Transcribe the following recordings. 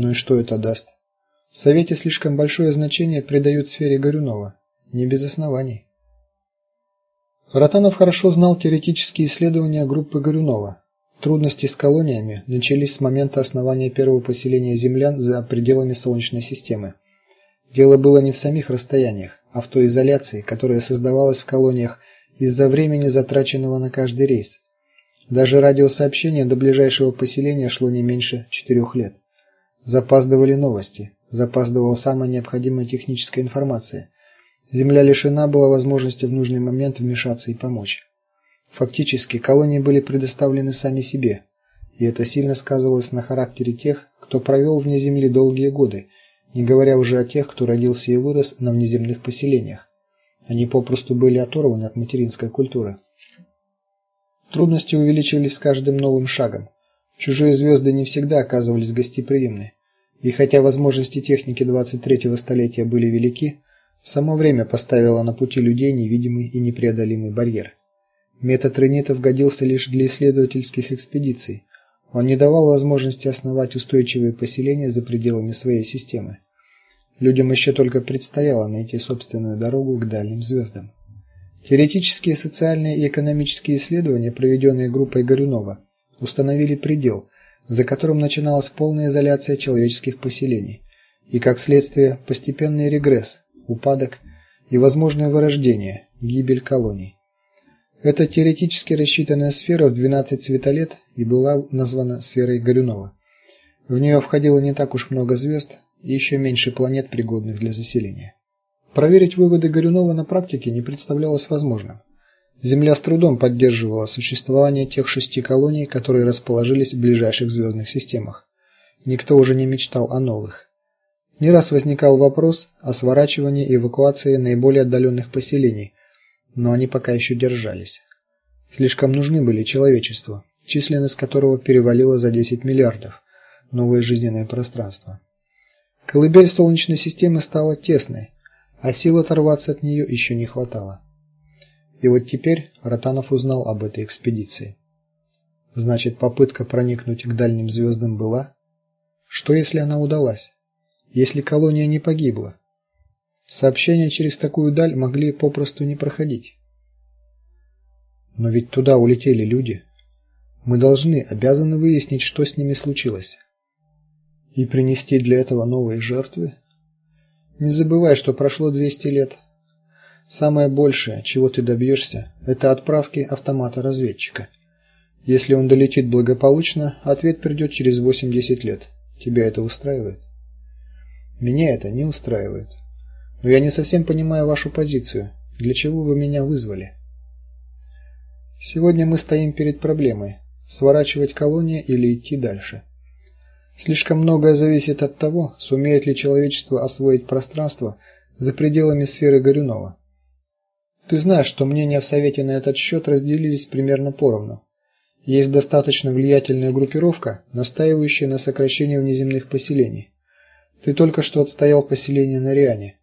Ну и что это даст? В совете слишком большое значение придают сфере Горюнова, не без оснований. Ротанов хорошо знал теоретические исследования группы Горюнова. Трудности с колониями начались с момента основания первого поселения землян за пределами солнечной системы. Дело было не в самих расстояниях, а в той изоляции, которая создавалась в колониях из-за времени, затраченного на каждый рейс. Даже радиосообщение до ближайшего поселения шло не меньше четырех лет. Запаздывали новости, запаздывала самая необходимая техническая информация. Земля лишена была возможности в нужный момент вмешаться и помочь. Фактически колонии были предоставлены сами себе, и это сильно сказывалось на характере тех, кто провел вне земли долгие годы, не говоря уже о тех, кто родился и вырос на внеземных поселениях. Они попросту были оторваны от материнской культуры. Трудности увеличивались с каждым новым шагом. Чужие звезды не всегда оказывались гостеприимны. И хотя возможности техники 23-го столетия были велики, само время поставило на пути людей невидимый и непреодолимый барьер. Метод ренитов годился лишь для исследовательских экспедиций. Он не давал возможности основать устойчивые поселения за пределами своей системы. Людям еще только предстояло найти собственную дорогу к дальним звездам. Теоретические, социальные и экономические исследования, проведенные группой Горюнова, установили предел, за которым начиналась полная изоляция человеческих поселений и как следствие постепенный регресс, упадок и возможное вырождение, гибель колоний. Эта теоретически рассчитанная сфера в 12 светолет и была названа сферой Горюнова. В нее входило не так уж много звезд и еще меньше планет, пригодных для заселения. Проверить выводы Горюнова на практике не представлялось возможным. Земля с трудом поддерживала существование тех шести колоний, которые расположились в ближайших звездных системах. Никто уже не мечтал о новых. Не раз возникал вопрос о сворачивании и эвакуации наиболее отдаленных поселений, но они пока еще держались. Слишком нужны были человечеству, численность которого перевалила за 10 миллиардов. Новое жизненное пространство. Колыбель солнечной системы стала тесной, а сил оторваться от нее еще не хватало. И вот теперь Ротанов узнал об этой экспедиции. Значит, попытка проникнуть к дальним звездам была? Что если она удалась? Если колония не погибла? Сообщения через такую даль могли попросту не проходить. Но ведь туда улетели люди. Мы должны, обязаны выяснить, что с ними случилось. И принести для этого новые жертвы? Не забывай, что прошло 200 лет. Самое большее, чего ты добьешься, это отправки автомата-разведчика. Если он долетит благополучно, ответ придет через 80 лет. Тебя это устраивает? Меня это не устраивает. Но я не совсем понимаю вашу позицию. Для чего вы меня вызвали? Сегодня мы стоим перед проблемой: сворачивать колонии или идти дальше. Слишком многое зависит от того, сумеет ли человечество освоить пространство за пределами сферы Горюнова. Ты знаешь, что мнения в совете на этот счет разделились примерно поровну. Есть достаточно влиятельная группировка, настаивающая на сокращении внеземных поселений. Ты только что отстоял поселение на Риане.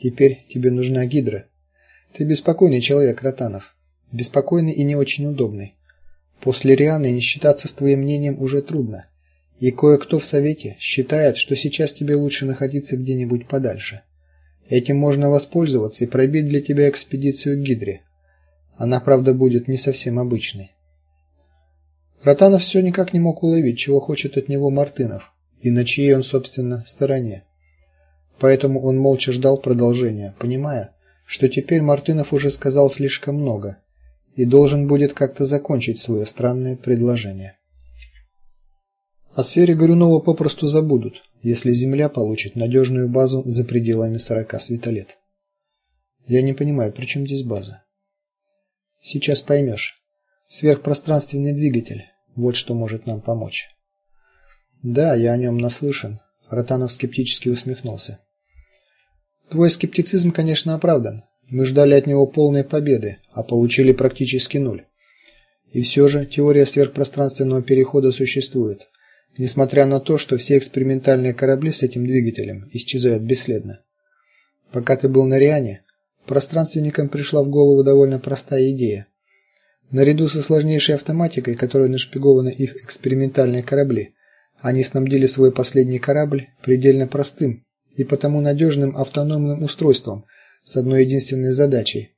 Теперь тебе нужна гидра. Ты беспокойный человек, Ротанов. Беспокойный и не очень удобный. После Рианы не считаться с твоим мнением уже трудно. И кое-кто в совете считает, что сейчас тебе лучше находиться где-нибудь подальше. Этим можно воспользоваться и пробить для тебя экспедицию к Гидре. Она, правда, будет не совсем обычной. Ротанов все никак не мог уловить, чего хочет от него Мартынов и на чьей он, собственно, стороне. Поэтому он молча ждал продолжения, понимая, что теперь Мартынов уже сказал слишком много и должен будет как-то закончить свое странное предложение. О сфере Горюнова попросту забудут, если Земля получит надежную базу за пределами 40 светолет. Я не понимаю, при чем здесь база? Сейчас поймешь. Сверхпространственный двигатель вот что может нам помочь. Да, я о нем наслышан, Ротанов скептически усмехнулся. Твой скептицизм, конечно, оправдан. Мы ждали от него полной победы, а получили практически ноль. И все же теория сверхпространственного перехода существует несмотря на то, что все экспериментальные корабли с этим двигателем исчезают бесследно. Пока ты был на Риане, пространственникам пришла в голову довольно простая идея. Наряду со сложнейшей автоматикой, которой нашпигованы их экспериментальные корабли, Они снабдили свой последний корабль предельно простым и потому надежным автономным устройством с одной единственной задачей